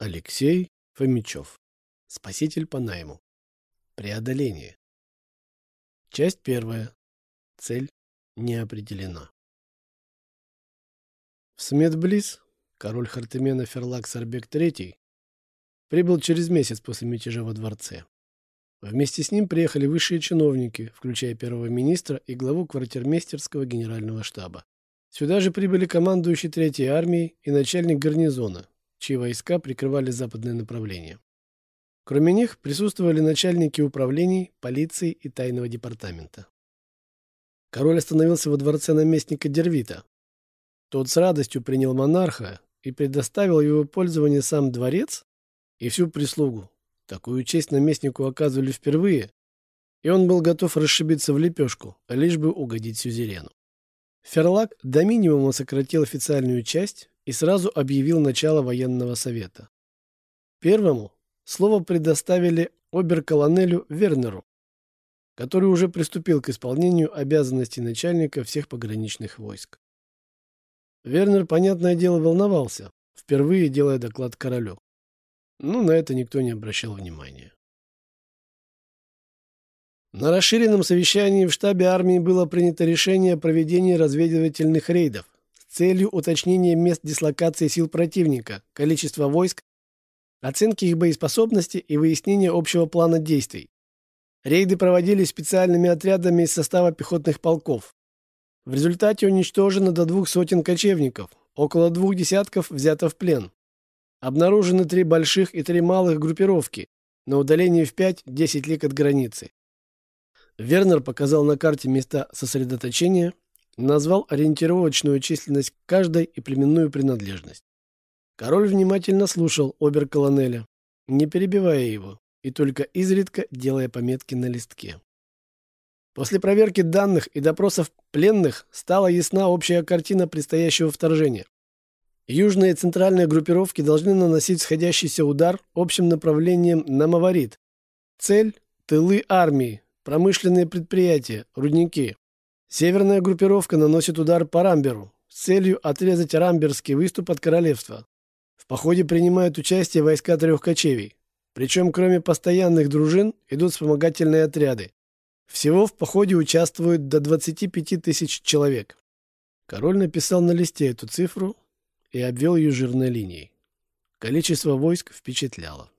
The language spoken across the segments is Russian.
Алексей Фомичев. Спаситель по найму. Преодоление. Часть первая. Цель не определена. В Сметблиз король Хартемена Ферлак Сарбек III прибыл через месяц после мятежа во дворце. Вместе с ним приехали высшие чиновники, включая первого министра и главу квартирмейстерского генерального штаба. Сюда же прибыли командующий Третьей армией и начальник гарнизона, чьи войска прикрывали западное направление. Кроме них присутствовали начальники управлений, полиции и тайного департамента. Король остановился во дворце наместника Дервита. Тот с радостью принял монарха и предоставил его пользование сам дворец и всю прислугу. Такую честь наместнику оказывали впервые, и он был готов расшибиться в лепешку, лишь бы угодить сюзерену. Ферлак до минимума сократил официальную часть и сразу объявил начало военного совета. Первому слово предоставили обер-колонелю Вернеру, который уже приступил к исполнению обязанностей начальника всех пограничных войск. Вернер, понятное дело, волновался, впервые делая доклад королю. Но на это никто не обращал внимания. На расширенном совещании в штабе армии было принято решение о проведении разведывательных рейдов целью уточнения мест дислокации сил противника, количества войск, оценки их боеспособности и выяснения общего плана действий. Рейды проводились специальными отрядами из состава пехотных полков. В результате уничтожено до двух сотен кочевников, около двух десятков взято в плен. Обнаружены три больших и три малых группировки на удалении в 5-10 лиг от границы. Вернер показал на карте места сосредоточения, назвал ориентировочную численность каждой и племенную принадлежность. Король внимательно слушал обер-колонеля, не перебивая его, и только изредка делая пометки на листке. После проверки данных и допросов пленных стала ясна общая картина предстоящего вторжения. Южные и центральные группировки должны наносить сходящийся удар общим направлением на Маварит. Цель – тылы армии, промышленные предприятия, рудники. Северная группировка наносит удар по Рамберу с целью отрезать Рамберский выступ от королевства. В походе принимают участие войска трех кочевий. Причем, кроме постоянных дружин, идут вспомогательные отряды. Всего в походе участвуют до 25 тысяч человек. Король написал на листе эту цифру и обвел ее жирной линией. Количество войск впечатляло.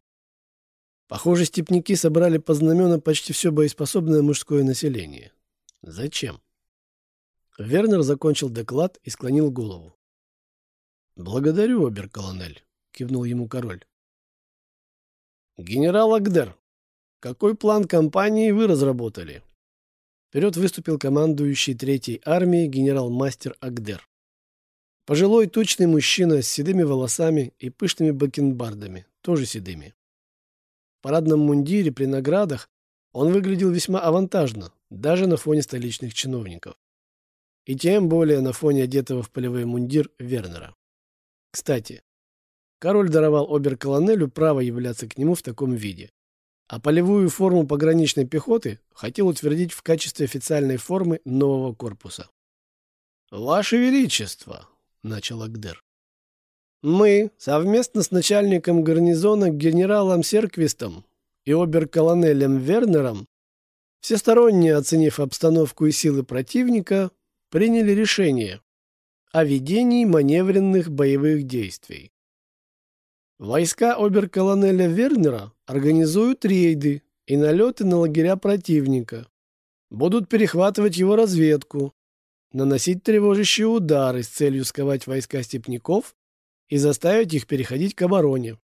Похоже, степняки собрали по знамена почти все боеспособное мужское население. Зачем? Вернер закончил доклад и склонил голову. «Благодарю, обер-колонель», — кивнул ему король. «Генерал Агдер, какой план кампании вы разработали?» Вперед выступил командующий Третьей армией генерал-мастер Агдер. Пожилой тучный мужчина с седыми волосами и пышными бакенбардами, тоже седыми. В парадном мундире при наградах он выглядел весьма авантажно, даже на фоне столичных чиновников. И тем более на фоне одетого в полевой мундир Вернера. Кстати, король даровал обер-колонелю право являться к нему в таком виде. А полевую форму пограничной пехоты хотел утвердить в качестве официальной формы нового корпуса. «Ваше Величество!» — начал Агдер. Мы совместно с начальником гарнизона генералом Серквистом и обер-колонелем Вернером, всесторонне оценив обстановку и силы противника, приняли решение о ведении маневренных боевых действий. Войска обер-колонеля Вернера организуют рейды и налеты на лагеря противника, будут перехватывать его разведку, наносить тревожащие удары с целью сковать войска степняков и заставить их переходить к обороне.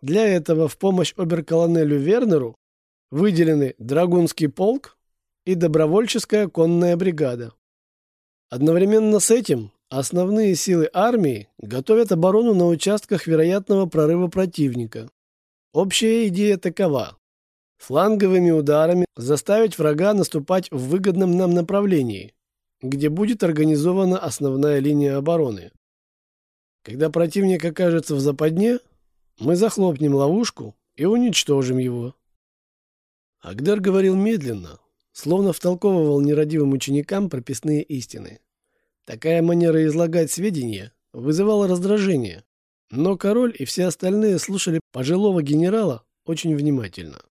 Для этого в помощь обер-колонелю Вернеру выделены Драгунский полк и добровольческая конная бригада. Одновременно с этим основные силы армии готовят оборону на участках вероятного прорыва противника. Общая идея такова. Фланговыми ударами заставить врага наступать в выгодном нам направлении, где будет организована основная линия обороны. Когда противник окажется в западне, мы захлопнем ловушку и уничтожим его. Агдер говорил медленно, словно втолковывал нерадивым ученикам прописные истины. Такая манера излагать сведения вызывала раздражение, Но король и все остальные слушали пожилого генерала очень внимательно.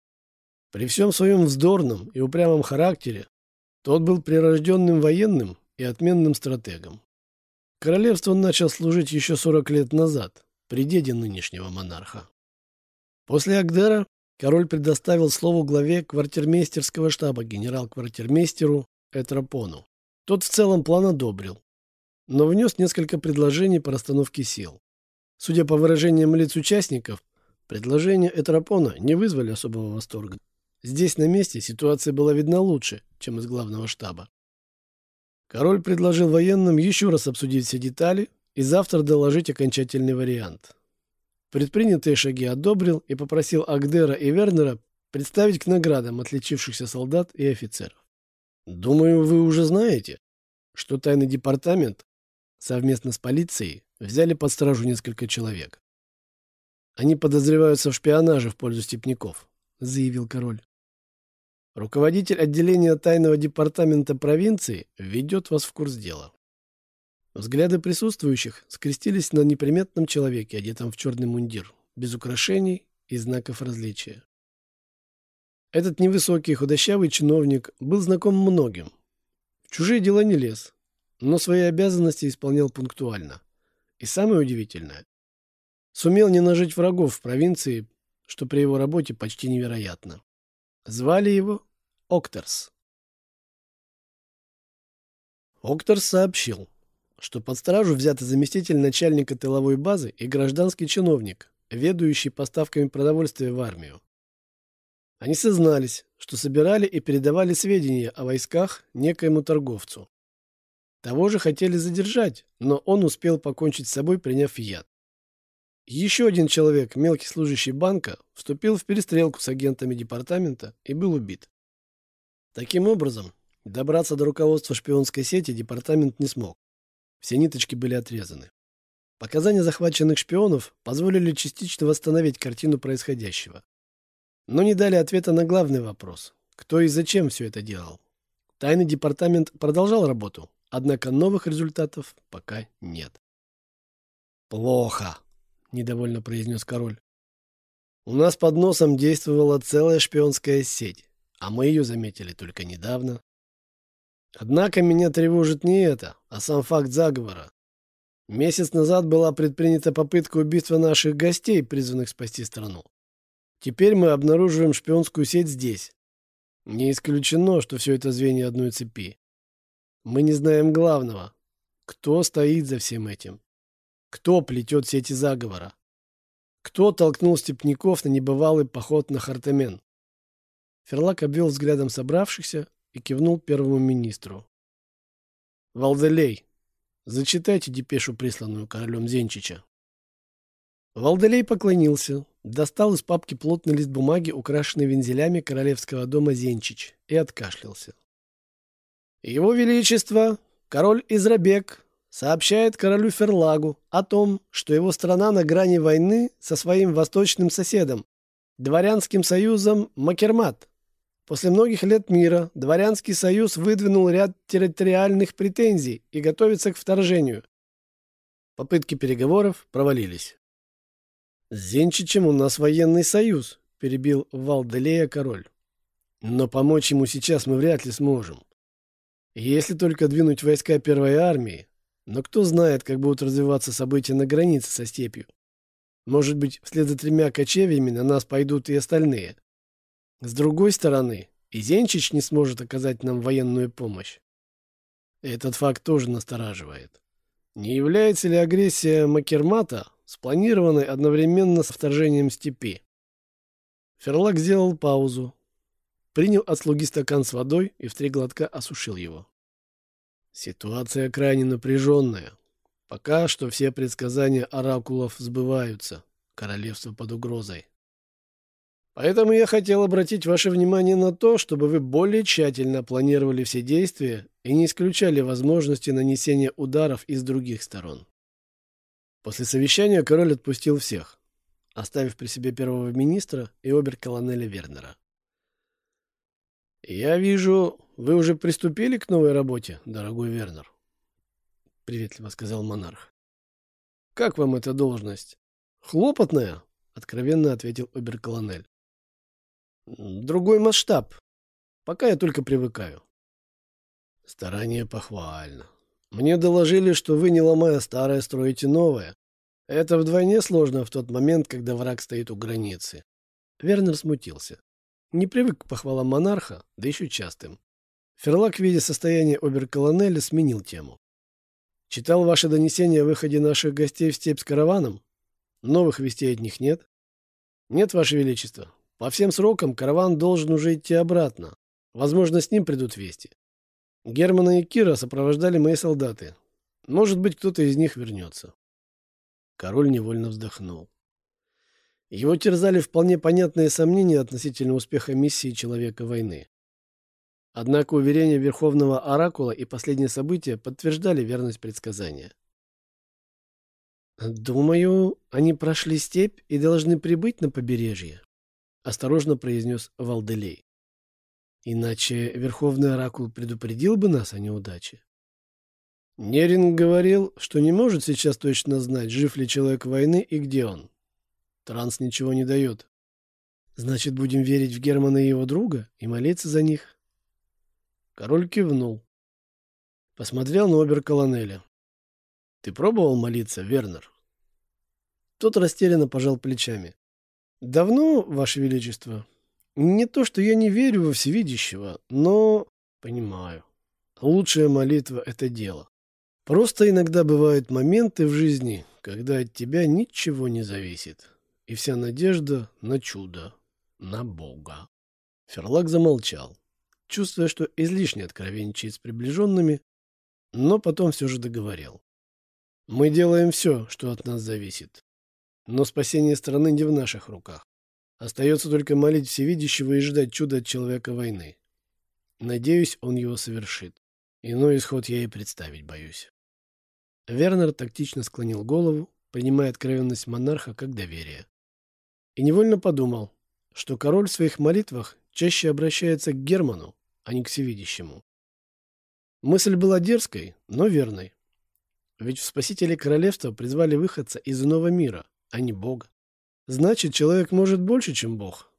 При всем своем вздорном и упрямом характере тот был прирожденным военным и отменным стратегом. Королевство он начал служить еще 40 лет назад, при деде нынешнего монарха. После Агдера король предоставил слово главе квартирмейстерского штаба генерал-квартирмейстеру Этропону. Тот в целом план одобрил, но внес несколько предложений по расстановке сил. Судя по выражениям лиц участников, предложения Этропона не вызвали особого восторга. Здесь на месте ситуация была видна лучше, чем из главного штаба. Король предложил военным еще раз обсудить все детали и завтра доложить окончательный вариант. Предпринятые шаги одобрил и попросил Агдера и Вернера представить к наградам отличившихся солдат и офицеров. Думаю, вы уже знаете, что тайный департамент совместно с полицией взяли под стражу несколько человек. Они подозреваются в шпионаже в пользу степняков, заявил король. Руководитель отделения тайного департамента провинции введет вас в курс дела. Взгляды присутствующих скрестились на неприметном человеке, одетом в черный мундир, без украшений и знаков различия. Этот невысокий худощавый чиновник был знаком многим. В чужие дела не лез, но свои обязанности исполнял пунктуально. И самое удивительное, сумел не нажить врагов в провинции, что при его работе почти невероятно. Звали его Октерс. Октерс сообщил, что под стражу взяты заместитель начальника тыловой базы и гражданский чиновник, ведущий поставками продовольствия в армию. Они сознались, что собирали и передавали сведения о войсках некоему торговцу. Того же хотели задержать, но он успел покончить с собой, приняв яд. Еще один человек, мелкий служащий банка, вступил в перестрелку с агентами департамента и был убит. Таким образом, добраться до руководства шпионской сети департамент не смог. Все ниточки были отрезаны. Показания захваченных шпионов позволили частично восстановить картину происходящего. Но не дали ответа на главный вопрос. Кто и зачем все это делал? Тайный департамент продолжал работу, однако новых результатов пока нет. «Плохо», — недовольно произнес король. «У нас под носом действовала целая шпионская сеть, а мы ее заметили только недавно. Однако меня тревожит не это, а сам факт заговора. Месяц назад была предпринята попытка убийства наших гостей, призванных спасти страну. Теперь мы обнаруживаем шпионскую сеть здесь. Не исключено, что все это звенья одной цепи. Мы не знаем главного. Кто стоит за всем этим? Кто плетет сети заговора? Кто толкнул степняков на небывалый поход на Хартамен? Ферлак обвел взглядом собравшихся и кивнул первому министру. «Валделей, зачитайте депешу, присланную королем Зенчича». Валделей поклонился, достал из папки плотный лист бумаги, украшенный вензелями королевского дома Зенчич, и откашлялся. «Его Величество, король Израбек, сообщает королю Ферлагу о том, что его страна на грани войны со своим восточным соседом, дворянским союзом Макермат. После многих лет мира Дворянский союз выдвинул ряд территориальных претензий и готовится к вторжению. Попытки переговоров провалились. «С Зенчичем у нас военный союз», — перебил Валделея король. «Но помочь ему сейчас мы вряд ли сможем. Если только двинуть войска первой армии, но кто знает, как будут развиваться события на границе со степью. Может быть, вслед за тремя кочевьями на нас пойдут и остальные. С другой стороны, и Зенчич не сможет оказать нам военную помощь. Этот факт тоже настораживает. Не является ли агрессия Макермата спланированной одновременно с вторжением степи? Ферлак сделал паузу, принял от слуги стакан с водой и в три глотка осушил его. Ситуация крайне напряженная. Пока что все предсказания оракулов сбываются. Королевство под угрозой. Поэтому я хотел обратить ваше внимание на то, чтобы вы более тщательно планировали все действия и не исключали возможности нанесения ударов из других сторон. После совещания король отпустил всех, оставив при себе первого министра и обер-колонеля Вернера. «Я вижу, вы уже приступили к новой работе, дорогой Вернер», — приветливо сказал монарх. «Как вам эта должность? Хлопотная, откровенно ответил обер-колонель. Другой масштаб. Пока я только привыкаю. Старание похвально. Мне доложили, что вы, не ломая старое, строите новое. Это вдвойне сложно в тот момент, когда враг стоит у границы. Вернер смутился. Не привык к похвалам монарха, да еще частым. Ферлак, видя состояние обер-колонеля, сменил тему. «Читал ваше донесение о выходе наших гостей в степь с караваном? Новых вестей от них нет?» «Нет, ваше величество. По всем срокам караван должен уже идти обратно. Возможно, с ним придут вести. Германа и Кира сопровождали мои солдаты. Может быть, кто-то из них вернется». Король невольно вздохнул. Его терзали вполне понятные сомнения относительно успеха миссии Человека войны. Однако уверения Верховного Оракула и последние события подтверждали верность предсказания. «Думаю, они прошли степь и должны прибыть на побережье», — осторожно произнес Валделей. «Иначе Верховный Оракул предупредил бы нас о неудаче». Неринг говорил, что не может сейчас точно знать, жив ли человек войны и где он. Транс ничего не дает. Значит, будем верить в Германа и его друга и молиться за них? Король кивнул. Посмотрел на обер-колонеля. Ты пробовал молиться, Вернер? Тот растерянно пожал плечами. Давно, Ваше Величество. Не то, что я не верю во всевидящего, но... Понимаю. Лучшая молитва — это дело. Просто иногда бывают моменты в жизни, когда от тебя ничего не зависит и вся надежда на чудо, на Бога. Ферлак замолчал, чувствуя, что излишне откровенничает с приближенными, но потом все же договорил. «Мы делаем все, что от нас зависит. Но спасение страны не в наших руках. Остается только молить Всевидящего и ждать чуда от человека войны. Надеюсь, он его совершит. Иной исход я и представить боюсь». Вернер тактично склонил голову, принимая откровенность монарха как доверие. И невольно подумал, что король в своих молитвах чаще обращается к Герману, а не к всевидящему. Мысль была дерзкой, но верной. Ведь в спасители королевства призвали выходца из иного мира, а не Бога. Значит, человек может больше, чем Бог.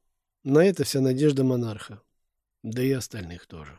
На это вся надежда монарха. Да и остальных тоже.